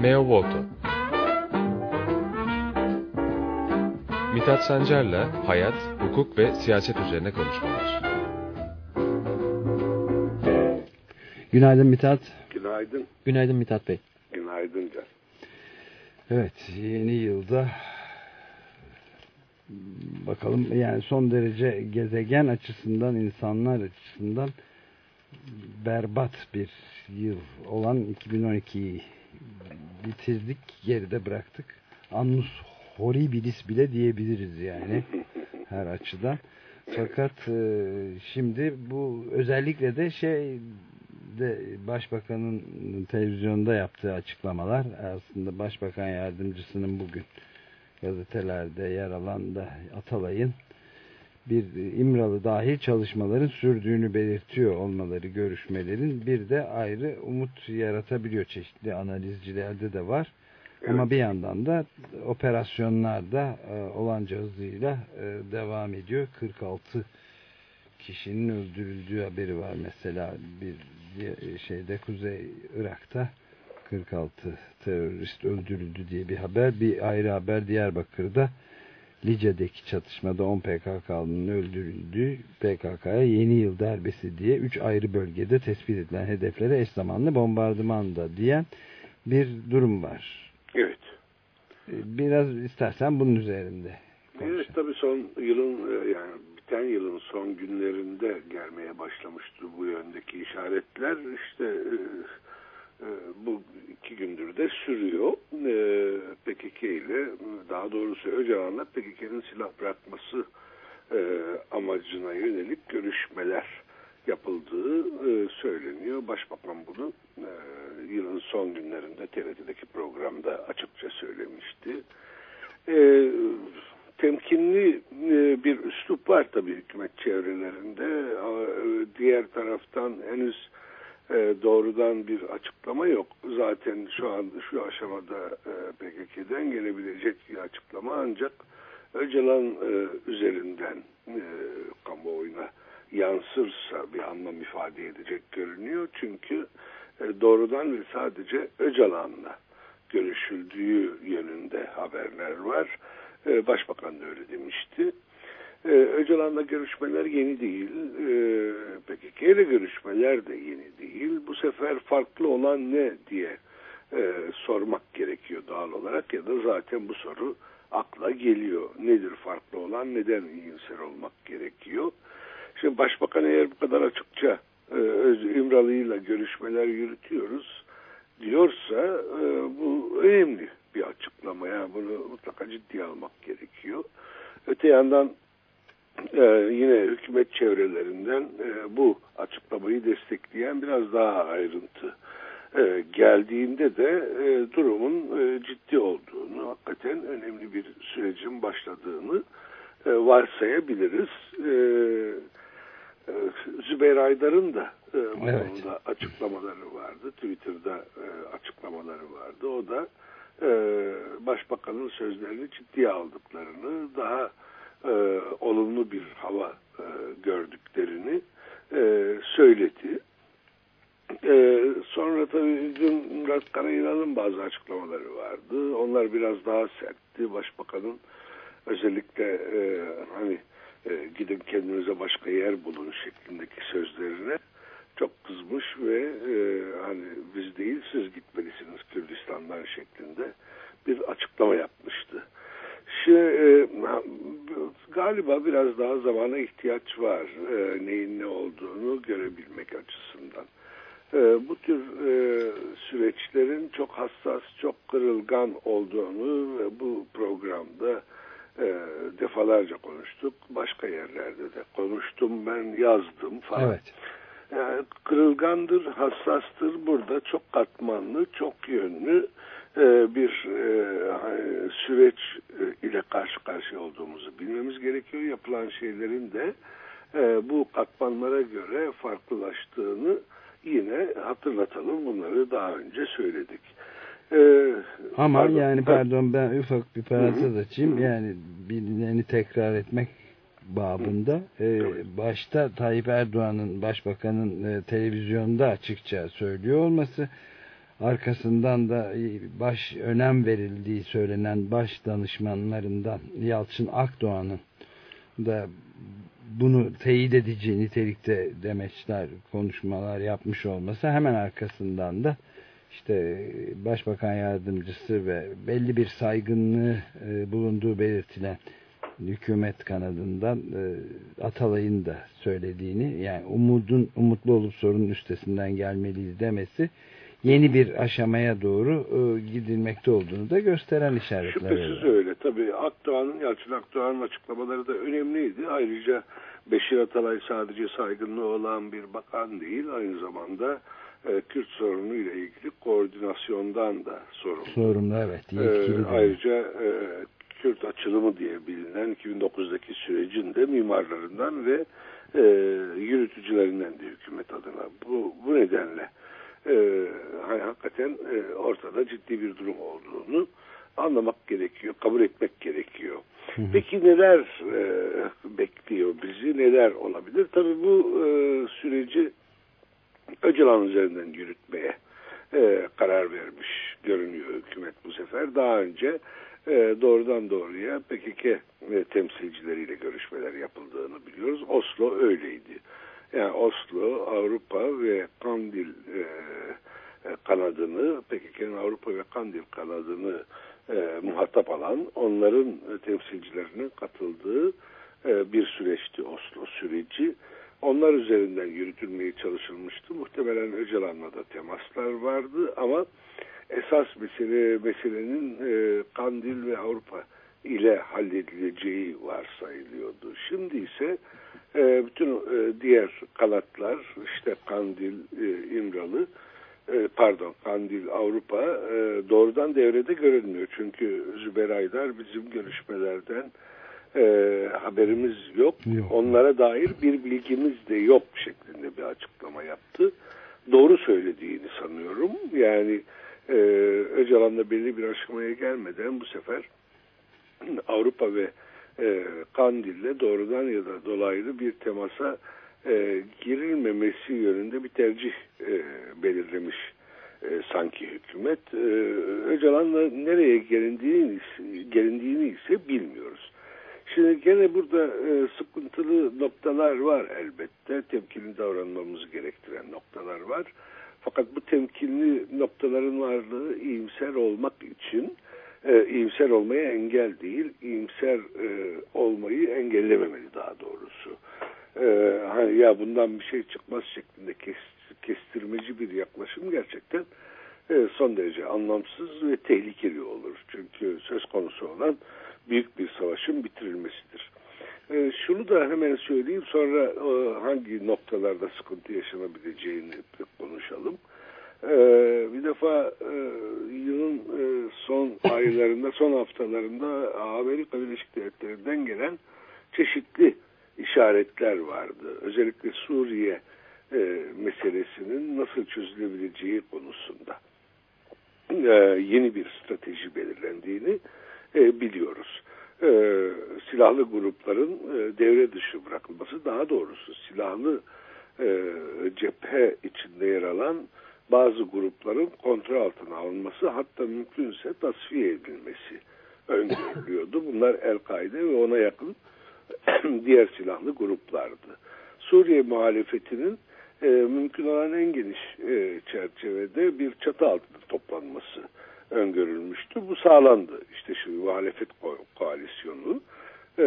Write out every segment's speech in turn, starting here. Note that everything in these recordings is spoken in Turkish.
Meo Volto Mithat Sancar'la hayat, hukuk ve siyaset üzerine konuşmalar. Günaydın Mithat. Günaydın. Günaydın Mithat Bey. Günaydın Can. Evet yeni yılda bakalım yani son derece gezegen açısından insanlar açısından berbat bir yıl olan 2012'yi bitirdik geride bıraktık. Annus horribilis bile diyebiliriz yani her açıdan. Fakat e, şimdi bu özellikle de şey de başbakanın televizyonda yaptığı açıklamalar aslında başbakan yardımcısının bugün gazetelerde yer alan da Atalay'ın bir İmralı dahil çalışmaların sürdüğünü belirtiyor olmaları görüşmelerin bir de ayrı umut yaratabiliyor çeşitli analizcilerde de var. Evet. Ama bir yandan da operasyonlarda e, olanca hızıyla e, devam ediyor. 46 kişinin öldürüldüğü haberi var mesela bir şeyde Kuzey Irak'ta 46 terörist öldürüldü diye bir haber. Bir ayrı haber Diyarbakır'da Lice'deki çatışmada 10 PKK'nın öldürüldüğü PKK'ya yeni yıl darbesi diye 3 ayrı bölgede tespit edilen hedeflere eş zamanlı bombardıman da diyen bir durum var. Evet. Biraz istersen bunun üzerinde. Konuşalım. Evet tabii son yılın yani biten yılın son günlerinde gelmeye başlamıştı bu yöndeki işaretler. İşte e, bu iki gündür de sürüyor. E, ile daha doğrusu Öcalan'la PKK'nın silah bırakması e, amacına yönelik görüşmeler yapıldığı söyleniyor. Başbakan bunu yılın son günlerinde TRT'deki programda açıkça söylemişti. Temkinli bir üslup var tabii hükümet çevrelerinde. Diğer taraftan henüz e, doğrudan bir açıklama yok. Zaten şu anda şu aşamada e, PKK'den gelebilecek bir açıklama ancak Öcalan e, üzerinden e, kamuoyuna yansırsa bir anlam ifade edecek görünüyor. Çünkü doğrudan ve sadece Öcalan'la görüşüldüğü yönünde haberler var. Başbakan da öyle demişti. Ee, Öcalan'la görüşmeler yeni değil. Ee, PKK ile görüşmeler de yeni değil. Bu sefer farklı olan ne diye e, sormak gerekiyor doğal olarak ya da zaten bu soru akla geliyor. Nedir farklı olan, neden iyimser olmak gerekiyor? Şimdi Başbakan eğer bu kadar açıkça e, İmralı'yla görüşmeler yürütüyoruz diyorsa e, bu önemli bir açıklama. Yani bunu mutlaka ciddiye almak gerekiyor. Öte yandan e, yine hükümet çevrelerinden e, bu açıklamayı destekleyen biraz daha ayrıntı e, geldiğinde de e, durumun e, ciddi olduğunu, hakikaten önemli bir sürecin başladığını e, varsayabiliriz. E, e, Zübeyir Aydar'ın da e, bu evet. konuda açıklamaları vardı. Twitter'da e, açıklamaları vardı. O da e, Başbakanın sözlerini ciddiye aldıklarını, daha e, olumlu bir hava e, gördüklerini e, söyledi. E, sonra tabii dün Murat Karayılan'ın bazı açıklamaları vardı. Onlar biraz daha sertti. Başbakanın özellikle e, hani e, gidin kendinize başka yer bulun şeklindeki sözlerine çok kızmış ve e, hani biz değil siz gitmelisiniz Kürdistan'dan şeklinde bir açıklama yapmıştı. Şimdi e, galiba biraz daha zamana ihtiyaç var e, neyin ne olduğunu görebilmek açısından. E, bu tür e, süreçlerin çok hassas, çok kırılgan olduğunu ve bu programda e, defalarca konuştuk. Başka yerlerde de konuştum ben yazdım falan. Evet. Yani kırılgandır, hassastır. Burada çok katmanlı, çok yönlü e, bir e, süreç e, ile karşı karşıya olduğumuzu bilmemiz gerekiyor. Yapılan şeylerin de bu katmanlara göre farklılaştığını yine hatırlatalım. Bunları daha önce söyledik. Ama pardon, yani pardon ben ufak bir parantez açayım. Yani birilerini tekrar etmek babında e, başta Tayyip Erdoğan'ın başbakanın e, televizyonda açıkça söylüyor olması arkasından da baş önem verildiği söylenen baş danışmanlarından Yalçın Akdoğan'ın da bunu teyit edici nitelikte demeçler, konuşmalar yapmış olması hemen arkasından da işte Başbakan Yardımcısı ve belli bir saygınlığı e, bulunduğu belirtilen hükümet kanadından e, Atalay'ın da söylediğini yani umudun umutlu olup sorunun üstesinden gelmeliyiz demesi yeni bir aşamaya doğru e, gidilmekte olduğunu da gösteren işaretler. Şüphesiz öyle. öyle. Tabii Akdoğan'ın, Yalçın Akdoğan'ın açıklamaları da önemliydi. Ayrıca Beşir Atalay sadece saygınlığı olan bir bakan değil, aynı zamanda e, Kürt sorunu ile ilgili koordinasyondan da sorumlu. Sorumlu evet. E, ayrıca e, Kürt açılımı diye bilinen 2009'daki sürecin de mimarlarından ve e, yürütücülerinden de hükümet adına. Bu, bu nedenle e, hakikaten e, ortada ciddi bir durum olduğunu anlamak gerekiyor, kabul etmek gerekiyor. Hı hı. Peki neler e, bekliyor bizi, neler olabilir? Tabii bu e, süreci Öcalan üzerinden yürütmeye e, karar vermiş görünüyor hükümet bu sefer. Daha önce e, doğrudan doğruya PKK e, temsilcileriyle görüşmeler yapıldığını biliyoruz. Oslo öyleydi. Yani Oslo, Avrupa ve Kandil e, e kanadını, PKK'nın Avrupa ve Kandil kanadını e, muhatap alan, onların e, temsilcilerinin katıldığı e, bir süreçti Oslo süreci. Onlar üzerinden yürütülmeye çalışılmıştı. Muhtemelen Öcalan'la da temaslar vardı ama esas mesele meselenin e, Kandil ve Avrupa ile halledileceği varsayılıyordu. Şimdi ise e, bütün e, diğer kanatlar işte Kandil, e, İmralı pardon Kandil Avrupa e, doğrudan devrede görünmüyor. Çünkü Zübeyir Aydar bizim görüşmelerden e, haberimiz yok. yok. Onlara dair bir bilgimiz de yok şeklinde bir açıklama yaptı. Doğru söylediğini sanıyorum. Yani e, Öcalan'la belli bir aşamaya gelmeden bu sefer Avrupa ve e, Kandil'le doğrudan ya da dolaylı bir temasa e, girilmemesi yönünde bir tercih e, belirlemiş e, sanki hükümet. E, Öcalan'la nereye gelindiğini, gelindiğini ise bilmiyoruz. Şimdi gene burada e, sıkıntılı noktalar var elbette. Temkinli davranmamızı gerektiren noktalar var. Fakat bu temkinli noktaların varlığı iyimser olmak için e, iyimser olmaya engel değil, iyimser e, olmayı engellememeli daha doğrusu. E, hani ya bundan bir şey çıkmaz şeklinde kes, kestirmeci bir yaklaşım gerçekten e, son derece anlamsız ve tehlikeli olur. Çünkü söz konusu olan büyük bir savaşın bitirilmesidir. E, şunu da hemen söyleyeyim sonra e, hangi noktalarda sıkıntı yaşanabileceğini konuşalım. E, bir defa e, yılın e, son aylarında, son haftalarında Amerika Birleşik Devletleri'nden gelen çeşitli işaretler vardı. Özellikle Suriye e, meselesinin nasıl çözülebileceği konusunda e, yeni bir strateji belirlendiğini e, biliyoruz. E, silahlı grupların e, devre dışı bırakılması daha doğrusu silahlı e, cephe içinde yer alan bazı grupların kontrol altına alınması hatta mümkünse tasfiye edilmesi öngörülüyordu. Bunlar El-Kaide ve ona yakın diğer silahlı gruplardı. Suriye muhalefetinin e, mümkün olan en geniş e, çerçevede bir çatı altında toplanması öngörülmüştü. Bu sağlandı. İşte şu muhalefet ko koalisyonu e,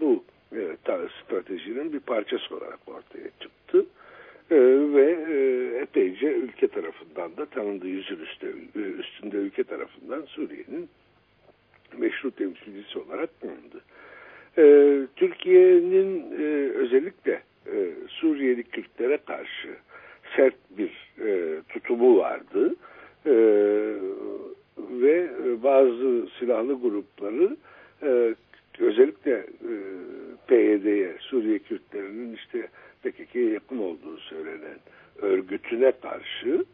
bu e, stratejinin bir parçası olarak ortaya çıktı. E, ve e, epeyce ülke tarafından da tanındığı yüzün üstü, e, üstünde ülke tarafından Suriye'nin meşru temsilcisi olarak tanındı. E, Türkiye'nin e, özellikle e, Suriyeli Kürtlere karşı sert bir e, tutumu vardı. E, ve bazı silahlı grupları özellikle PYD'ye, Suriye Kürtlerinin işte PKK'ye yakın olduğu söylenen örgütüne karşı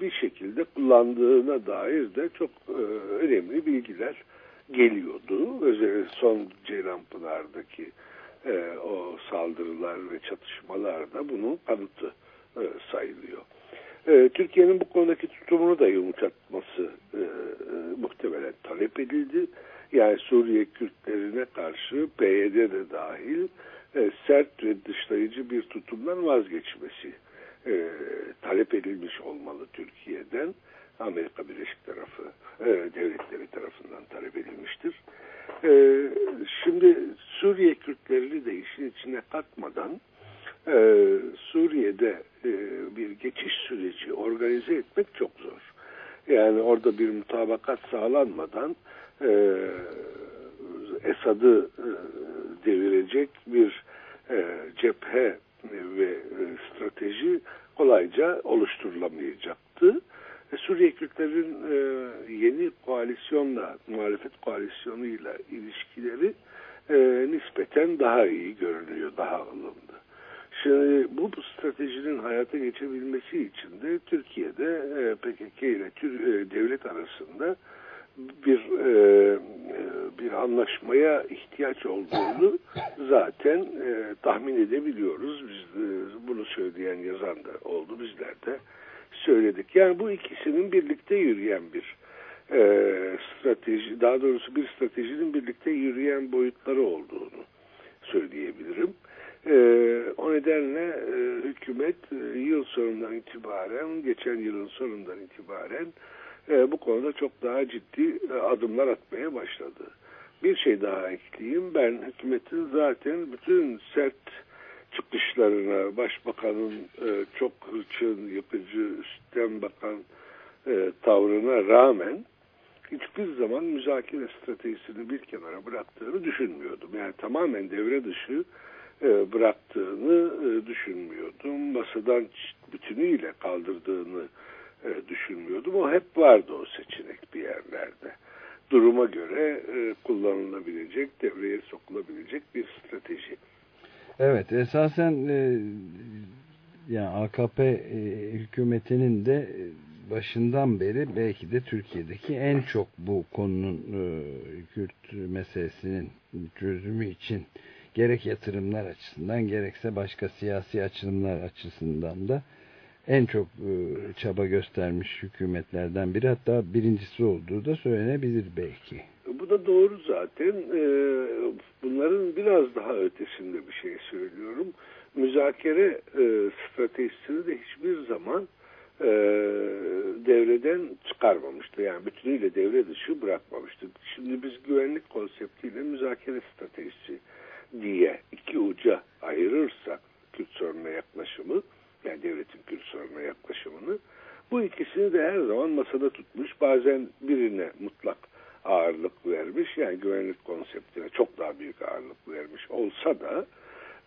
bir şekilde kullandığına dair de çok önemli bilgiler geliyordu. Özellikle son Ceylanpınar'daki e, o saldırılar ve çatışmalar da bunun kanıtı e, sayılıyor. E, Türkiye'nin bu konudaki tutumunu da yumuşatması e, e, muhtemelen talep edildi. Yani Suriye Kürtlerine karşı PYD de dahil e, sert ve dışlayıcı bir tutumdan vazgeçmesi e, talep edilmiş olmalı Türkiye'den. Amerika Birleşik tarafı e, devletleri tarafından talep edilmiştir. E, şimdi Suriye Kürtlerini de işin içine katmadan e, Suriye'de e, bir geçiş süreci organize etmek çok zor. Yani orada bir mutabakat sağlanmadan e, Esad'ı e, devirecek bir e, cephe ve e, strateji kolayca oluşturulamayacaktı. E, Suriye Kürtlerin e, yeni koalisyonla, muhalefet koalisyonuyla ilişkileri e, nispeten daha iyi görünüyor, daha ılımlı. Şimdi bu stratejinin hayata geçebilmesi için de Türkiye'de e, PKK ile Tür e, devlet arasında bir e, bir anlaşmaya ihtiyaç olduğunu zaten e, tahmin edebiliyoruz. Biz e, bunu söyleyen yazan da oldu bizler de söyledik. Yani bu ikisinin birlikte yürüyen bir e, strateji, daha doğrusu bir stratejinin birlikte yürüyen boyutları olduğunu söyleyebilirim. E, o nedenle e, hükümet e, yıl sonundan itibaren, geçen yılın sonundan itibaren e, bu konuda çok daha ciddi e, adımlar atmaya başladı. Bir şey daha ekleyeyim. Ben hükümetin zaten bütün sert çıkışlarına, başbakanın e, çok hırçın, yıkıcı, üstten bakan e, tavrına rağmen hiçbir zaman müzakere stratejisini bir kenara bıraktığını düşünmüyordum. Yani tamamen devre dışı e, bıraktığını e, düşünmüyordum. Masadan bütünüyle kaldırdığını e, düşünmüyordum. O hep vardı o seçenek bir yerlerde. Duruma göre e, kullanılabilecek, devreye sokulabilecek bir strateji. Evet, esasen e, yani AKP e, hükümetinin de başından beri belki de Türkiye'deki en çok bu konunun e, Kürt meselesinin çözümü için gerek yatırımlar açısından gerekse başka siyasi açılımlar açısından da en çok e, çaba göstermiş hükümetlerden biri hatta birincisi olduğu da söylenebilir belki. Bu da doğru zaten. E, bunların biraz daha ötesinde bir şey söylüyorum. Müzakere e, stratejisini de hiçbir zaman devreden çıkarmamıştı. Yani bütünüyle devre dışı bırakmamıştı. Şimdi biz güvenlik konseptiyle müzakere stratejisi diye iki uca ayırırsak Kürt sorununa yaklaşımı yani devletin Kürt sorununa yaklaşımını bu ikisini de her zaman masada tutmuş. Bazen birine mutlak ağırlık vermiş. Yani güvenlik konseptine çok daha büyük ağırlık vermiş olsa da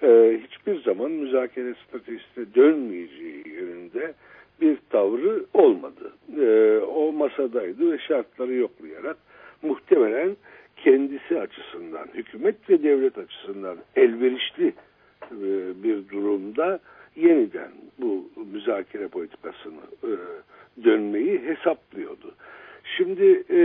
e, hiçbir zaman müzakere stratejisine dönmeyeceği yönünde bir tavrı olmadı. E, o masadaydı ve şartları yoklayarak muhtemelen kendisi açısından, hükümet ve devlet açısından elverişli e, bir durumda yeniden bu müzakere politikasını e, dönmeyi hesaplıyordu. Şimdi e,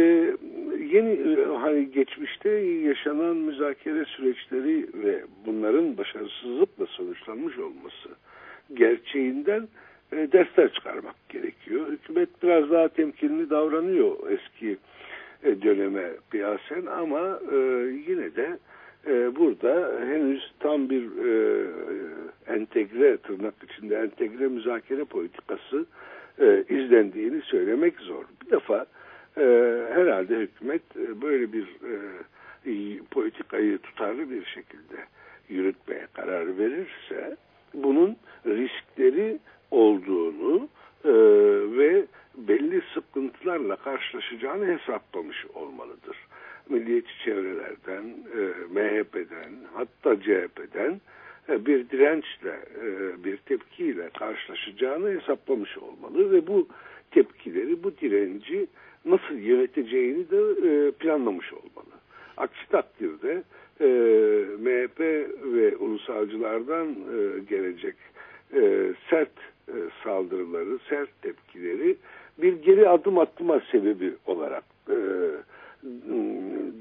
yeni e, hani geçmişte yaşanan müzakere süreçleri ve bunların başarısızlıkla sonuçlanmış olması gerçeğinden e, dersler çıkarmak gerekiyor. Hükümet biraz daha temkinli davranıyor eski e, döneme kıyasen ama e, yine de e, burada henüz tam bir e, entegre tırnak içinde entegre müzakere politikası e, izlendiğini söylemek zor. Bir defa e, herhalde hükümet e, böyle bir e, politikayı tutarlı bir şekilde yürütmeye karar verirse bunun riskleri olduğunu e, ve belli sıkıntılarla karşılaşacağını hesaplamış olmalıdır. Milliyetçi çevrelerden, e, MHP'den, hatta CHP'den e, bir dirençle, e, bir tepkiyle karşılaşacağını hesaplamış olmalı ve bu tepkileri, bu direnci nasıl yöneteceğini de e, planlamış olmalı. Aksi takdirde e, MHP ve ulusalcılardan e, gelecek e, sert e, saldırıları, sert tepkileri bir geri adım atma sebebi olarak e,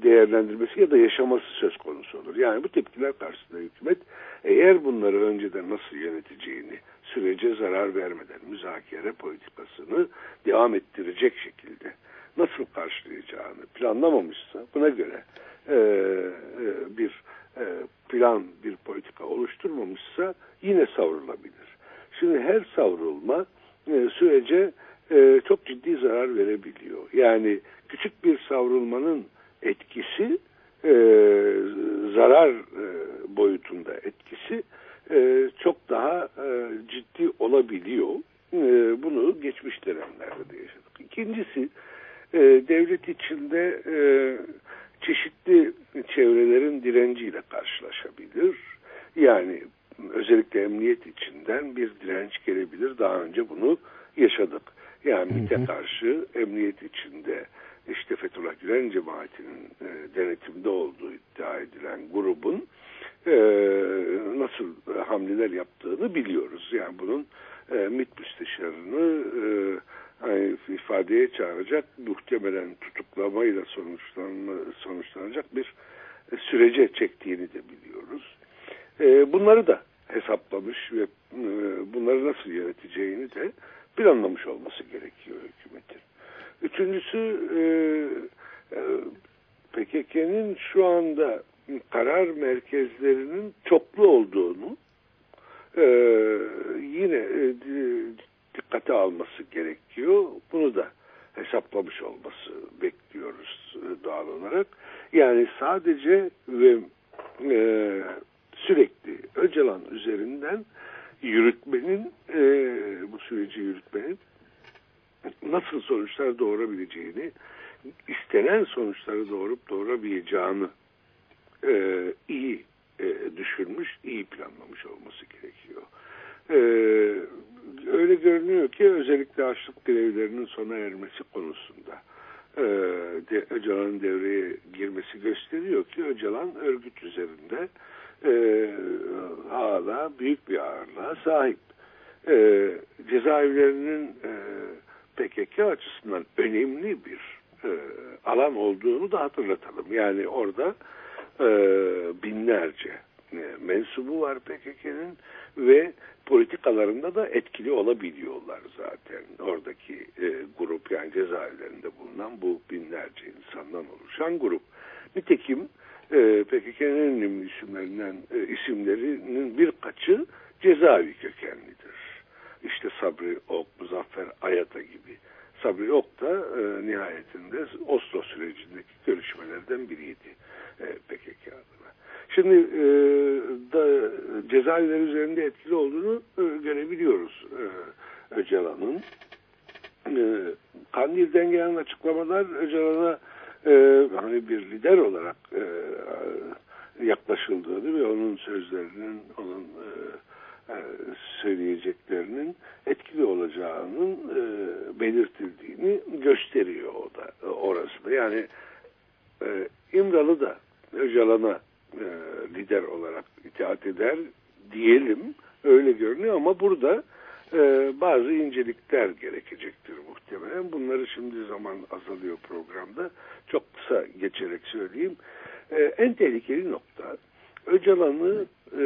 değerlendirmesi ya da yaşaması söz konusu olur. Yani bu tepkiler karşısında hükümet eğer bunları önceden nasıl yöneteceğini sürece zarar vermeden müzakere politikasını devam ettirecek şekilde nasıl karşılayacağını planlamamışsa buna göre e, e, bir e, plan, bir politika oluşturmamışsa yine savrulabilir. Şimdi her savrulma e, sürece e, çok ciddi zarar verebiliyor. Yani küçük bir savrulmanın etkisi e, zarar e, boyutunda etkisi e, çok daha e, ciddi olabiliyor. E, bunu geçmiş dönemlerde de yaşadık. İkincisi e, devlet içinde e, çeşitli çevrelerin direnciyle karşılaşabilir. Yani özellikle emniyet içinden bir direnç gelebilir. Daha önce bunu yaşadık. Yani MİT'e karşı emniyet içinde işte Fethullah Gülen cemaatinin e, denetimde olduğu iddia edilen grubun e, nasıl hamleler yaptığını biliyoruz. Yani bunun e, MİT müsteşarını e, hani ifadeye çağıracak muhtemelen tutuklamayla sonuçlanma, sonuçlanacak bir e, sürece çektiğini de biliyoruz. E, bunları da hesaplamış ve e, bunları nasıl yöneteceğini de planlamış olması gerekiyor hükümetin. Üçüncüsü e, e, PKK'nın şu anda karar merkezlerinin çoklu olduğunu e, yine e, dikkate alması gerekiyor. Bunu da hesaplamış olması bekliyoruz e, doğal olarak. Yani sadece ve e, sürekli Öcalan üzerinden yürütmenin e, bu süreci yürütmenin nasıl sonuçlar doğurabileceğini istenen sonuçları doğurup doğurabileceğini e, iyi e, düşünmüş, iyi planlamış olması gerekiyor. E, öyle görünüyor ki özellikle açlık grevlerinin sona ermesi konusunda e, Öcalan'ın devreye girmesi gösteriyor ki Öcalan örgüt üzerinde e, hala büyük bir ağırlığa sahip. Cezaevlerinin PKK açısından önemli bir alan olduğunu da hatırlatalım. Yani orada e, binlerce mensubu var PKK'nın ve politikalarında da etkili olabiliyorlar zaten. Oradaki e, grup yani cezaevlerinde bulunan bu binlerce insandan oluşan grup. Nitekim e, önemli isimlerinden e, isimlerinin birkaçı cezaevi kökenlidir. İşte Sabri Ok, Muzaffer Ayata gibi. Sabri Ok da e, nihayetinde Oslo sürecindeki görüşmelerden biriydi e, PKK adına. Şimdi e, da cezaevleri üzerinde etkili olduğunu e, görebiliyoruz e, Öcalan'ın. E, Kandil'den gelen açıklamalar Öcalan'a e, hani bir lider olarak e, yaklaşıldığını ve onun sözlerinin, onun e, e, söyleyeceklerinin etkili olacağının e, belirtildiğini gösteriyor o da orası da. Yani e, İmralı da Öcalan'a e, lider olarak itaat eder diyelim öyle görünüyor ama burada e, bazı incelikler gerekecektir muhtemelen. Bunları şimdi zaman azalıyor programda. Çok kısa geçerek söyleyeyim. E, en tehlikeli nokta Öcalan'ı e,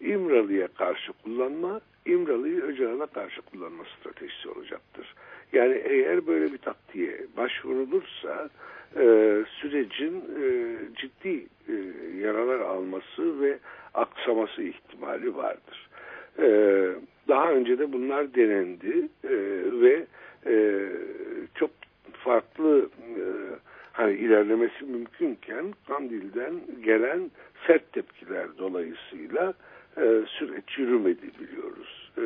İmralı'ya karşı kullanma, İmralı'yı Öcalan'a karşı kullanma stratejisi olacaktır. Yani eğer böyle bir taktiğe başvurulursa e, sürecin e, ciddi e, yaralar alması ve aksaması ihtimali vardır. E, daha önce de bunlar denendi e, ve e, çok farklı e, hani ilerlemesi mümkünken Kandil'den gelen sert tepkiler dolayısıyla e, süreç yürümedi biliyoruz. E,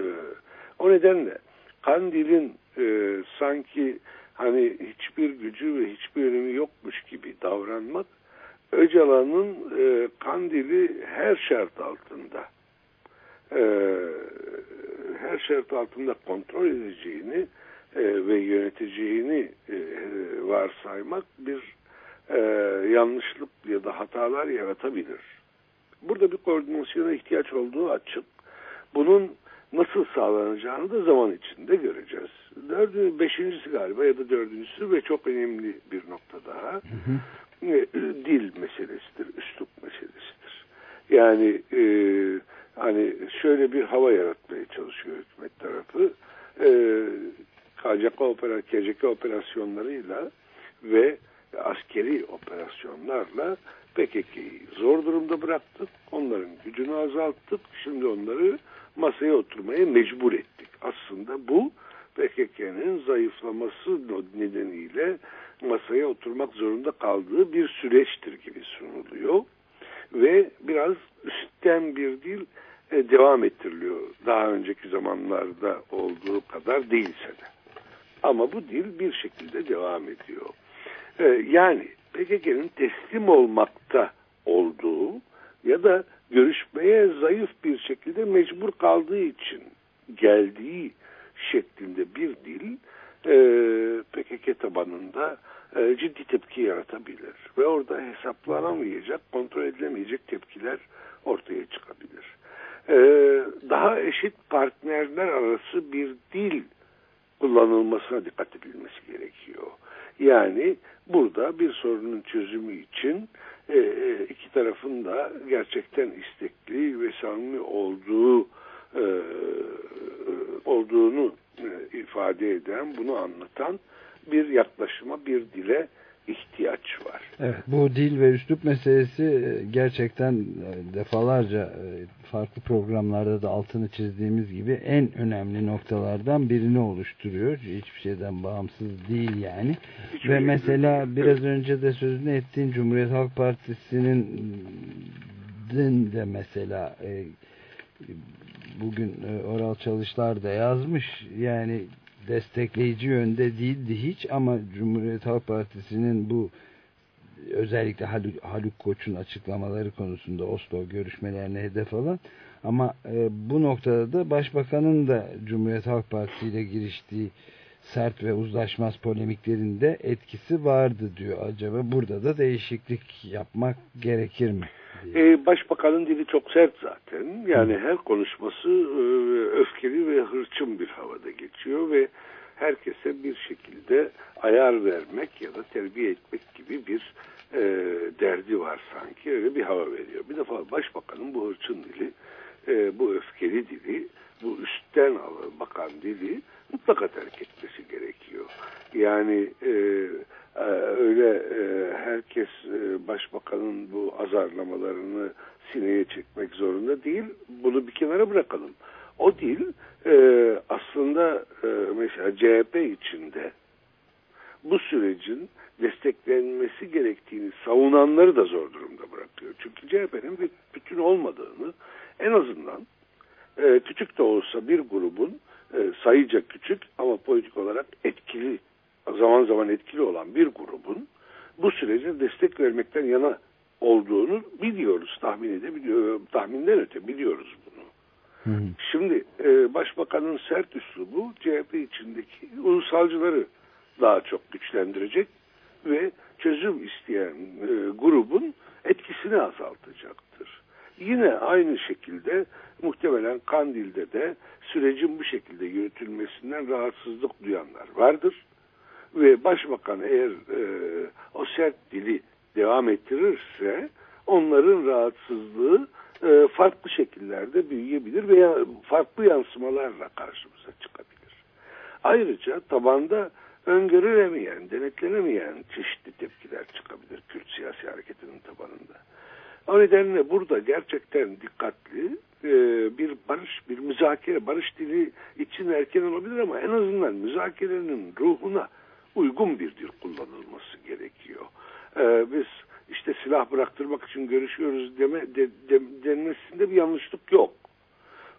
o nedenle Kandil'in e, sanki hani hiçbir gücü ve hiçbir önemi yokmuş gibi davranmak Öcalan'ın e, Kandil'i her şart altında e, şart altında kontrol edeceğini e, ve yöneteceğini e, varsaymak bir e, yanlışlık ya da hatalar yaratabilir. Burada bir koordinasyona ihtiyaç olduğu açık. Bunun nasıl sağlanacağını da zaman içinde göreceğiz. Dördüncü, beşincisi galiba ya da dördüncüsü ve çok önemli bir nokta daha. Hı hı. E, dil meselesidir, üslup meselesidir. Yani e, hani şöyle bir hava yaratmaya çalışıyor hükümet tarafı. E, KCK, opera, KCK operasyonlarıyla ve askeri operasyonlarla PKK'yı zor durumda bıraktık. Onların gücünü azalttık. Şimdi onları masaya oturmaya mecbur ettik. Aslında bu PKK'nın zayıflaması nedeniyle masaya oturmak zorunda kaldığı bir süreçtir gibi sunuluyor. Ve biraz üstten bir e, devam ettiriliyor. Daha önceki zamanlarda olduğu kadar değilse de. Ama bu dil bir şekilde devam ediyor. E, yani PKK'nın teslim olmakta olduğu ya da görüşmeye zayıf bir şekilde mecbur kaldığı için geldiği şeklinde bir dil e, PKK tabanında e, ciddi tepki yaratabilir. Ve orada hesaplanamayacak, kontrol edilemeyecek tepkiler ortaya çıkabilir. E, daha eşit partnerler arası bir dil kullanılmasına dikkat edilmesi gerekiyor. Yani burada bir sorunun çözümü için e, e, iki tarafın da gerçekten istekli ve samimi olduğu e, olduğunu ifade eden, bunu anlatan bir yaklaşıma, bir dile ihtiyaç var. Evet, bu dil ve üslup meselesi e, gerçekten e, defalarca e, farklı programlarda da altını çizdiğimiz gibi en önemli noktalardan birini oluşturuyor. Hiçbir şeyden bağımsız değil yani. Hiç ve mesela değil. biraz önce de sözünü ettiğin Cumhuriyet Halk Partisi'nin de mesela bugün Oral Çalışlar da yazmış. Yani destekleyici yönde değildi hiç ama Cumhuriyet Halk Partisi'nin bu özellikle Haluk, Haluk Koç'un açıklamaları konusunda Oslo görüşmelerine hedef alan ama e, bu noktada da Başbakan'ın da Cumhuriyet Halk Partisi ile giriştiği sert ve uzlaşmaz polemiklerinde etkisi vardı diyor. Acaba burada da değişiklik yapmak gerekir mi? Ee, Başbakanın dili çok sert zaten. Yani her konuşması e, öfkeli ve hırçın bir havada geçiyor ve herkese bir şekilde ayar vermek ya da terbiye etmek gibi bir e, derdi var sanki. Öyle bir hava veriyor. Bir defa Başbakanın bu hırçın dili, e, bu öfkeli dili, bu üstten bakan dili mutlaka terk etmesi gerekiyor. Yani e, e, öyle e, herkes e, başbakanın bu azarlamalarını sineye çekmek zorunda değil. Bunu bir kenara bırakalım. O değil e, aslında mesela CHP içinde bu sürecin desteklenmesi gerektiğini savunanları da zor durumda bırakıyor. Çünkü CHP'nin bir bütün olmadığını en azından küçük de olsa bir grubun sayıca küçük ama politik olarak etkili zaman zaman etkili olan bir grubun bu sürece destek vermekten yana olduğunu biliyoruz, tahmin edebiliyor, tahminden öte biliyoruz bunu. Hı hı. Şimdi e, Başbakanın sert üslubu CHP içindeki ulusalcıları daha çok güçlendirecek ve çözüm isteyen e, grubun etkisini azaltacaktır. Yine aynı şekilde muhtemelen Kandil'de de sürecin bu şekilde yürütülmesinden rahatsızlık duyanlar vardır. Ve başbakan eğer e, o sert dili devam ettirirse onların rahatsızlığı e, farklı şekillerde büyüyebilir veya farklı yansımalarla karşımıza çıkabilir. Ayrıca tabanda öngörülemeyen, denetlenemeyen çeşitli tepkiler çıkabilir Kürt siyasi hareketinin tabanında. O nedenle burada gerçekten dikkatli e, bir barış, bir müzakere, barış dili için erken olabilir ama en azından müzakerenin ruhuna uygun bir dil kullanılması gerekiyor. E, biz işte silah bıraktırmak için görüşüyoruz deme, de, de, denmesinde bir yanlışlık yok.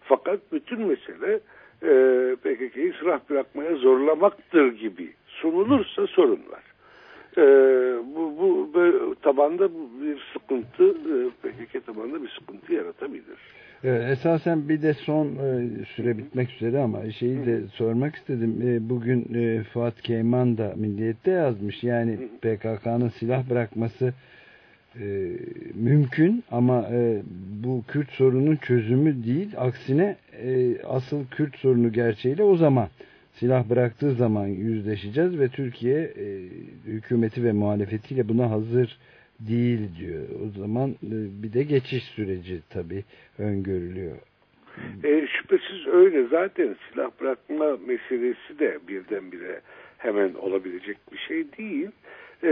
Fakat bütün mesele e, PKK'yı silah bırakmaya zorlamaktır gibi sunulursa sorun var. E, bu, bu böyle, tabanda bir sıkıntı, e, PKK tabanında bir sıkıntı yaratabilir. Evet, esasen bir de son e, süre bitmek üzere ama şeyi de sormak istedim. E, bugün e, Fuat Keyman da Milliyet'te yazmış. Yani PKK'nın silah bırakması e, mümkün ama e, bu Kürt sorunun çözümü değil. Aksine e, asıl Kürt sorunu gerçeğiyle o zaman silah bıraktığı zaman yüzleşeceğiz ve Türkiye e, hükümeti ve muhalefetiyle buna hazır değil diyor. O zaman e, bir de geçiş süreci tabii öngörülüyor. E, şüphesiz öyle. Zaten silah bırakma meselesi de birdenbire hemen olabilecek bir şey değil. E,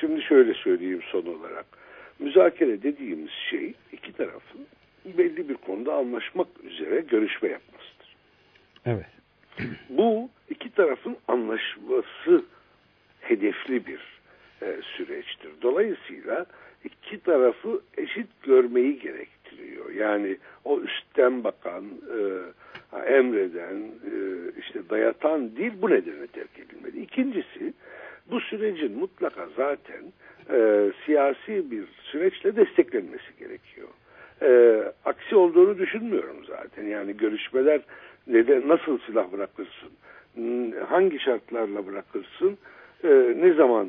şimdi şöyle söyleyeyim son olarak. Müzakere dediğimiz şey iki tarafın belli bir konuda anlaşmak üzere görüşme yapmasıdır. Evet. Bu iki tarafın anlaşması hedefli bir e, süreçtir. Dolayısıyla iki tarafı eşit görmeyi gerektiriyor. Yani o üstten bakan, e, emreden, e, işte dayatan değil bu nedenle terk edilmeli. İkincisi bu sürecin mutlaka zaten e, siyasi bir süreçle desteklenmesi gerekiyor. E, aksi olduğunu düşünmüyorum zaten. Yani görüşmeler neden, nasıl silah bırakırsın, hangi şartlarla bırakırsın, e, ne zaman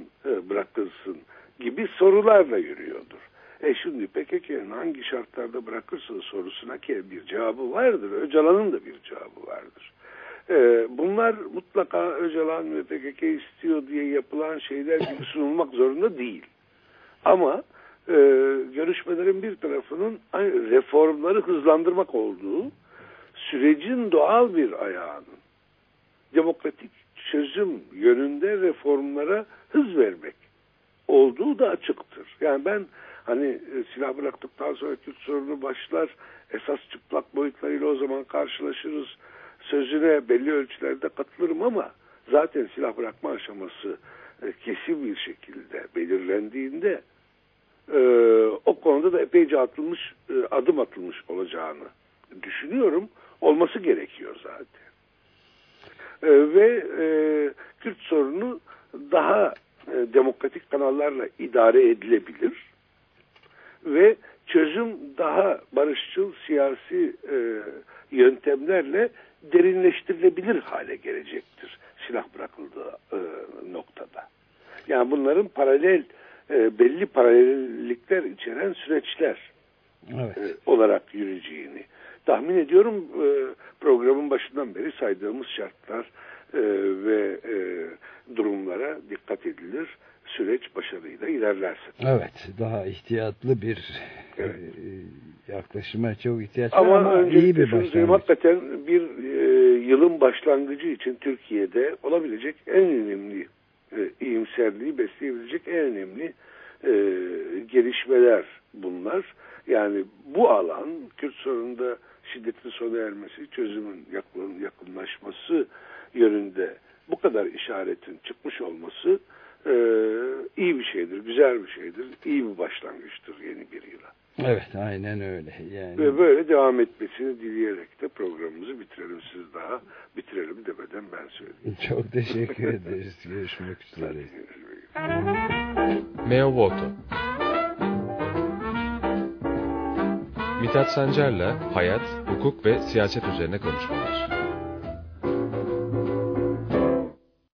bırakırsın gibi sorularla yürüyordur. E şimdi PKK'nın hangi şartlarda bırakırsın sorusuna ki bir cevabı vardır. Öcalan'ın da bir cevabı vardır. E, bunlar mutlaka Öcalan ve PKK istiyor diye yapılan şeyler gibi sunulmak zorunda değil. Ama e, görüşmelerin bir tarafının reformları hızlandırmak olduğu sürecin doğal bir ayağının demokratik çözüm yönünde reformlara hız vermek olduğu da açıktır. Yani ben hani e, silah bıraktıktan sonra Kürt sorunu başlar, esas çıplak boyutlarıyla o zaman karşılaşırız. Sözüne belli ölçülerde katılırım ama zaten silah bırakma aşaması e, kesin bir şekilde belirlendiğinde e, o konuda da epeyce atılmış, adım atılmış olacağını düşünüyorum. Olması gerekiyor zaten. E, ve e, Kürt sorunu daha e, demokratik kanallarla idare edilebilir ve çözüm daha barışçıl siyasi e, yöntemlerle derinleştirilebilir hale gelecektir silah bırakıldığı e, noktada. Yani bunların paralel e, belli paralellikler içeren süreçler evet. e, olarak yürüyeceğini tahmin ediyorum e, programın başından beri saydığımız şartlar e, ve e, durumlara dikkat edilir. Süreç başarıyla ilerlerse. Evet, daha ihtiyatlı bir evet. e, yaklaşıma çok ihtiyaç ama var ama iyi bir başlangıç. Hakikaten bir e, yılın başlangıcı için Türkiye'de olabilecek en önemli e, iyimserliği besleyebilecek en önemli e, gelişmeler bunlar. Yani bu alan Kürt sorununda şiddetin sona ermesi, çözümün yakın, yakınlaşması yönünde bu kadar işaretin çıkmış olması e, iyi bir şeydir, güzel bir şeydir, iyi bir başlangıçtır yeni bir yıla. Evet, aynen öyle. Yani... Ve böyle devam etmesini dileyerek de programımızı bitirelim. Siz daha bitirelim demeden ben söyleyeyim. Çok teşekkür ederiz. Görüşmek üzere. Meo Voto Mithat Sancar'la hayat, hukuk ve siyaset üzerine konuşmalar.